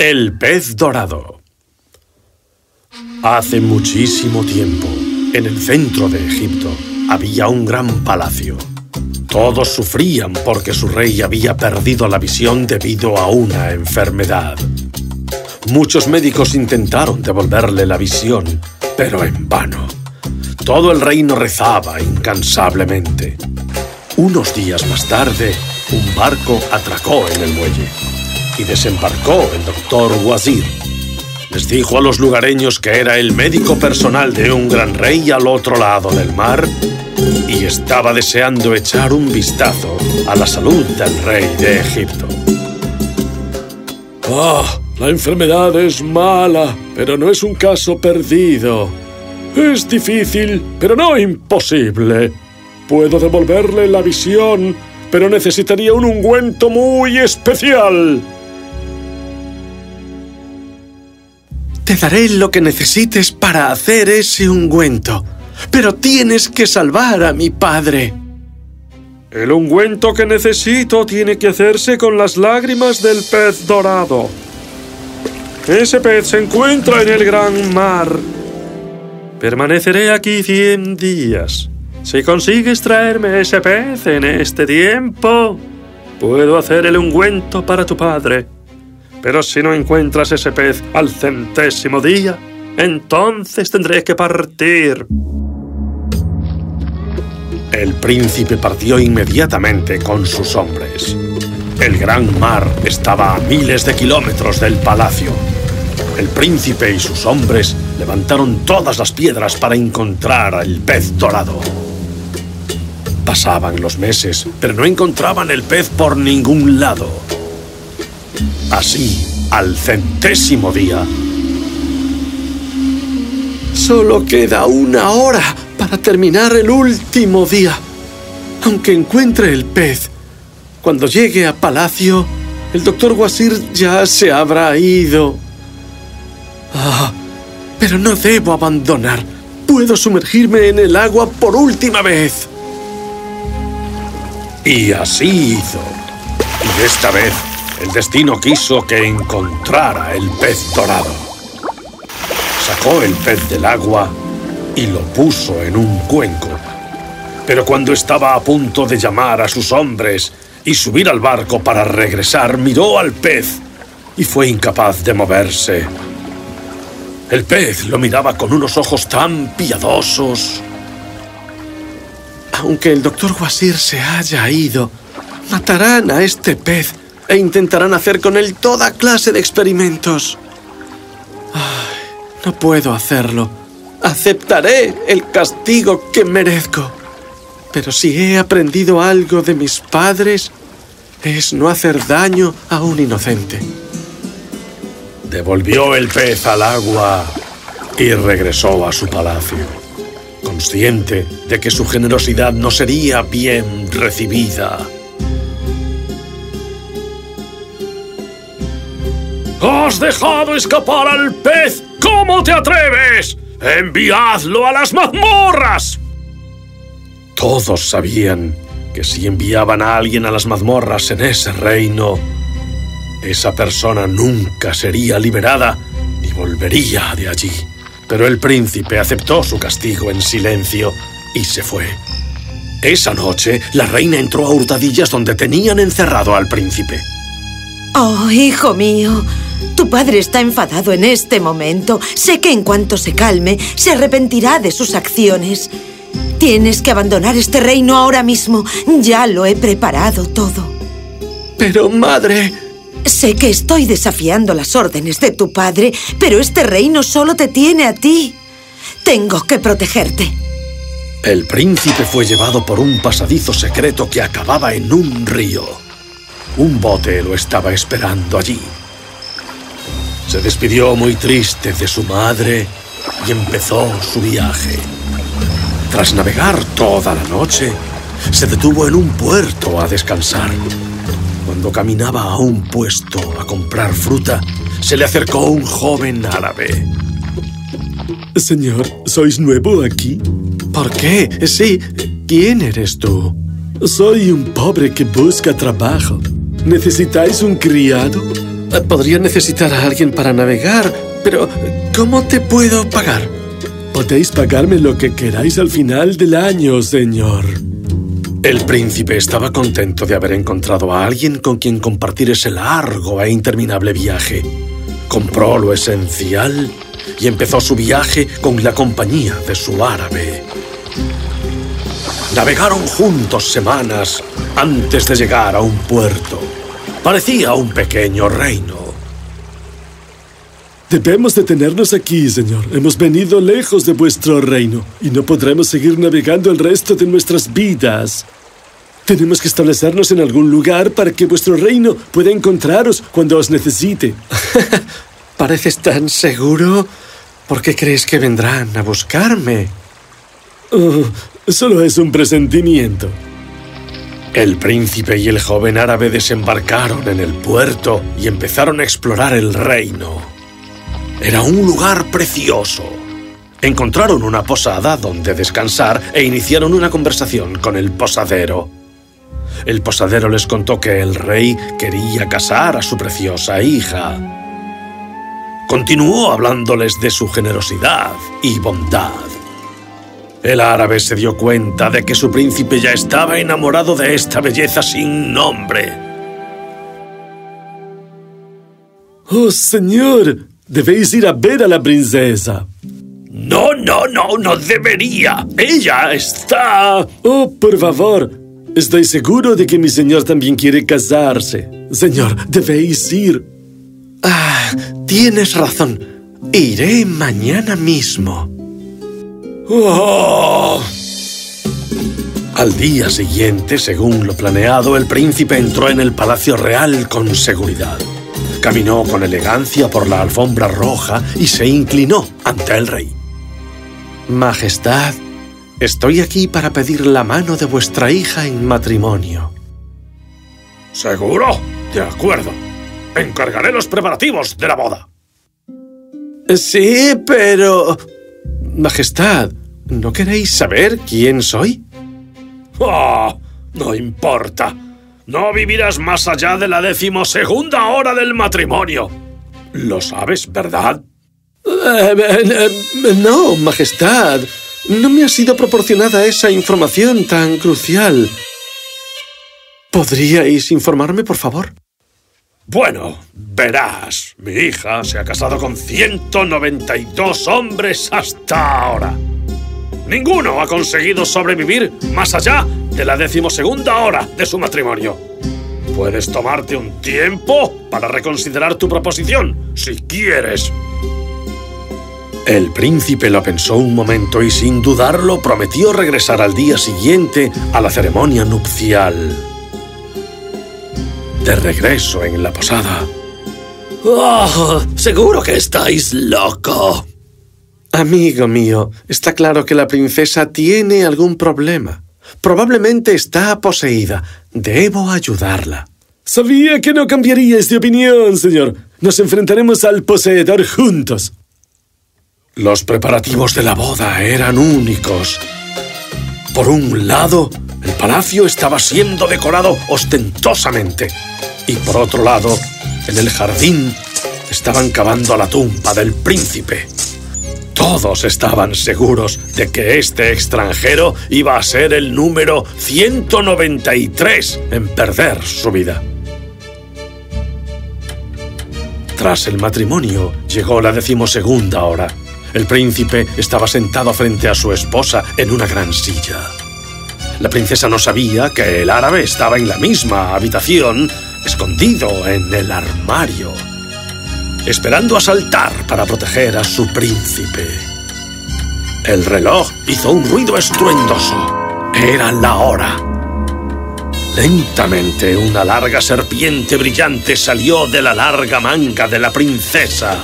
El pez dorado Hace muchísimo tiempo, en el centro de Egipto, había un gran palacio. Todos sufrían porque su rey había perdido la visión debido a una enfermedad. Muchos médicos intentaron devolverle la visión, pero en vano. Todo el reino rezaba incansablemente. Unos días más tarde, un barco atracó en el muelle y desembarcó el doctor Wazir. Les dijo a los lugareños que era el médico personal de un gran rey al otro lado del mar y estaba deseando echar un vistazo a la salud del rey de Egipto. ¡Ah! La enfermedad es mala, pero no es un caso perdido. Es difícil, pero no imposible. Puedo devolverle la visión, pero necesitaría un ungüento muy especial. Te daré lo que necesites para hacer ese ungüento, pero tienes que salvar a mi padre. El ungüento que necesito tiene que hacerse con las lágrimas del pez dorado. Ese pez se encuentra en el gran mar. Permaneceré aquí cien días. Si consigues traerme ese pez en este tiempo, puedo hacer el ungüento para tu padre. Pero si no encuentras ese pez al centésimo día, entonces tendré que partir. El príncipe partió inmediatamente con sus hombres. El gran mar estaba a miles de kilómetros del palacio. El príncipe y sus hombres levantaron todas las piedras para encontrar al pez dorado. Pasaban los meses, pero no encontraban el pez por ningún lado. Así, al centésimo día... Solo queda una hora para terminar el último día. Aunque encuentre el pez, cuando llegue a palacio, el doctor Wasir ya se habrá ido. Ah, pero no debo abandonar. Puedo sumergirme en el agua por última vez. Y así hizo. Y esta vez, el destino quiso que encontrara el pez dorado. Sacó el pez del agua y lo puso en un cuenco. Pero cuando estaba a punto de llamar a sus hombres y subir al barco para regresar, miró al pez y fue incapaz de moverse. El pez lo miraba con unos ojos tan piadosos. Aunque el doctor Wasir se haya ido, matarán a este pez e intentarán hacer con él toda clase de experimentos. Ay, no puedo hacerlo. Aceptaré el castigo que merezco. Pero si he aprendido algo de mis padres, es no hacer daño a un inocente. Devolvió el pez al agua y regresó a su palacio, consciente de que su generosidad no sería bien recibida. ¡Has dejado escapar al pez! ¿Cómo te atreves? ¡Enviadlo a las mazmorras! Todos sabían que si enviaban a alguien a las mazmorras en ese reino, esa persona nunca sería liberada ni volvería de allí. Pero el príncipe aceptó su castigo en silencio y se fue. Esa noche, la reina entró a hurtadillas donde tenían encerrado al príncipe. Oh, hijo mío, tu padre está enfadado en este momento. Sé que en cuanto se calme, se arrepentirá de sus acciones. Tienes que abandonar este reino ahora mismo. Ya lo he preparado todo. Pero, madre... Sé que estoy desafiando las órdenes de tu padre, pero este reino solo te tiene a ti. Tengo que protegerte. El príncipe fue llevado por un pasadizo secreto que acababa en un río. Un bote lo estaba esperando allí. Se despidió muy triste de su madre y empezó su viaje. Tras navegar toda la noche, se detuvo en un puerto a descansar. Cuando caminaba a un puesto a comprar fruta, se le acercó un joven árabe. Señor, ¿sois nuevo aquí? ¿Por qué? Sí, ¿quién eres tú? Soy un pobre que busca trabajo. ¿Necesitáis un criado? Podría necesitar a alguien para navegar, pero ¿cómo te puedo pagar? Podéis pagarme lo que queráis al final del año, señor. El príncipe estaba contento de haber encontrado a alguien con quien compartir ese largo e interminable viaje. Compró lo esencial y empezó su viaje con la compañía de su árabe. Navegaron juntos semanas antes de llegar a un puerto. Parecía un pequeño reino. Debemos detenernos aquí, señor. Hemos venido lejos de vuestro reino y no podremos seguir navegando el resto de nuestras vidas. Tenemos que establecernos en algún lugar para que vuestro reino pueda encontraros cuando os necesite. ¿Pareces tan seguro? ¿Por qué crees que vendrán a buscarme? Oh, solo es un presentimiento. El príncipe y el joven árabe desembarcaron en el puerto y empezaron a explorar el reino. Era un lugar precioso. Encontraron una posada donde descansar e iniciaron una conversación con el posadero. El posadero les contó que el rey quería casar a su preciosa hija. Continuó hablándoles de su generosidad y bondad. El árabe se dio cuenta de que su príncipe ya estaba enamorado de esta belleza sin nombre. ¡Oh, señor! Debéis ir a ver a la princesa. No, no, no, no debería. Ella está... Oh, por favor. Estoy seguro de que mi señor también quiere casarse. Señor, debéis ir. Ah, tienes razón. Iré mañana mismo. Oh. Al día siguiente, según lo planeado, el príncipe entró en el palacio real con seguridad. Caminó con elegancia por la alfombra roja y se inclinó ante el rey. Majestad, estoy aquí para pedir la mano de vuestra hija en matrimonio. ¿Seguro? De acuerdo. Encargaré los preparativos de la boda. Sí, pero... Majestad, ¿no queréis saber quién soy? Oh, no importa. No vivirás más allá de la decimosegunda hora del matrimonio. ¿Lo sabes, verdad? Eh, eh, eh, no, Majestad. No me ha sido proporcionada esa información tan crucial. ¿Podríais informarme, por favor? Bueno, verás, mi hija se ha casado con 192 hombres hasta ahora. Ninguno ha conseguido sobrevivir más allá de la decimosegunda hora de su matrimonio. Puedes tomarte un tiempo para reconsiderar tu proposición, si quieres. El príncipe lo pensó un momento y sin dudarlo prometió regresar al día siguiente a la ceremonia nupcial. De regreso en la posada. ¡Oh! Seguro que estáis loco. Amigo mío, está claro que la princesa tiene algún problema. Probablemente está poseída. Debo ayudarla. Sabía que no cambiaríais de opinión, señor. Nos enfrentaremos al poseedor juntos. Los preparativos de la boda eran únicos. Por un lado, el palacio estaba siendo decorado ostentosamente. Y por otro lado, en el jardín, estaban cavando la tumba del príncipe. Todos estaban seguros de que este extranjero iba a ser el número 193 en perder su vida. Tras el matrimonio llegó la decimosegunda hora. El príncipe estaba sentado frente a su esposa en una gran silla. La princesa no sabía que el árabe estaba en la misma habitación, escondido en el armario esperando a saltar para proteger a su príncipe. El reloj hizo un ruido estruendoso. Era la hora. Lentamente una larga serpiente brillante salió de la larga manga de la princesa.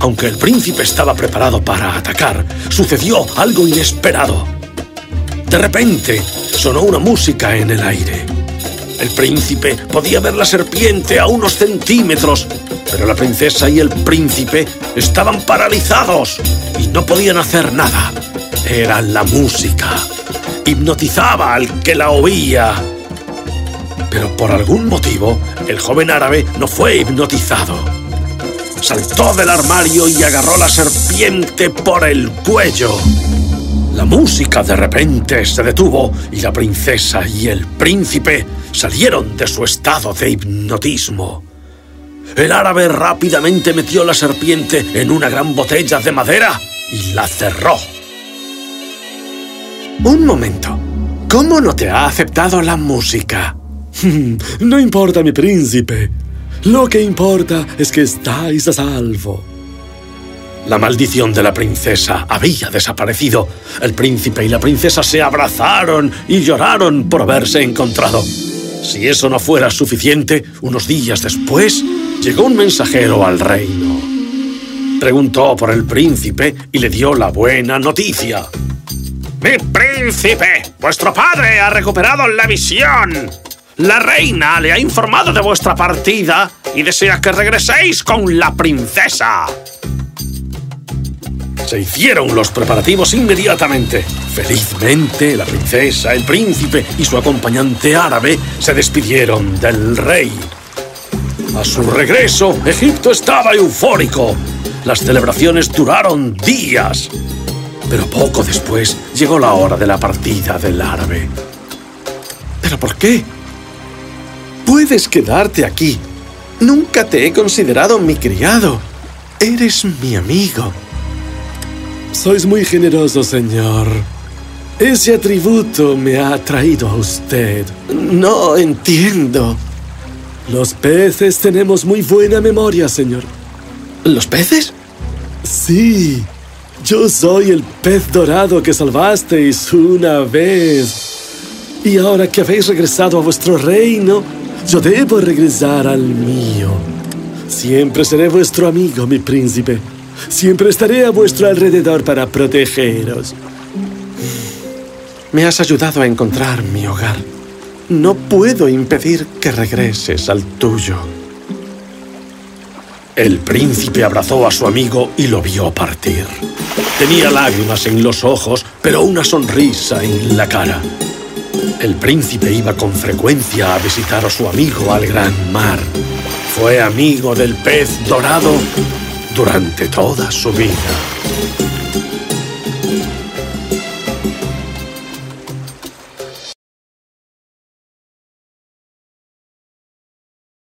Aunque el príncipe estaba preparado para atacar, sucedió algo inesperado. De repente, sonó una música en el aire. El príncipe podía ver la serpiente a unos centímetros pero la princesa y el príncipe estaban paralizados y no podían hacer nada. Era la música. Hipnotizaba al que la oía. Pero por algún motivo, el joven árabe no fue hipnotizado. Saltó del armario y agarró la serpiente por el cuello. La música de repente se detuvo y la princesa y el príncipe salieron de su estado de hipnotismo. El árabe rápidamente metió la serpiente en una gran botella de madera y la cerró. Un momento. ¿Cómo no te ha aceptado la música? no importa, mi príncipe. Lo que importa es que estáis a salvo. La maldición de la princesa había desaparecido. El príncipe y la princesa se abrazaron y lloraron por haberse encontrado. Si eso no fuera suficiente, unos días después llegó un mensajero al reino. Preguntó por el príncipe y le dio la buena noticia. ¡Mi príncipe! ¡Vuestro padre ha recuperado la visión! La reina le ha informado de vuestra partida y desea que regreséis con la princesa. Se hicieron los preparativos inmediatamente. Felizmente, la princesa, el príncipe y su acompañante árabe se despidieron del rey. A su regreso, Egipto estaba eufórico. Las celebraciones duraron días. Pero poco después llegó la hora de la partida del árabe. ¿Pero por qué? Puedes quedarte aquí. Nunca te he considerado mi criado. Eres mi amigo. Sois muy generoso, señor. Ese atributo me ha atraído a usted. No entiendo. Los peces tenemos muy buena memoria, señor. ¿Los peces? Sí. Yo soy el pez dorado que salvasteis una vez. Y ahora que habéis regresado a vuestro reino, yo debo regresar al mío. Siempre seré vuestro amigo, mi príncipe. Siempre estaré a vuestro alrededor para protegeros. Me has ayudado a encontrar mi hogar. No puedo impedir que regreses al tuyo. El príncipe abrazó a su amigo y lo vio partir. Tenía lágrimas en los ojos, pero una sonrisa en la cara. El príncipe iba con frecuencia a visitar a su amigo al gran mar. Fue amigo del pez dorado durante toda su vida.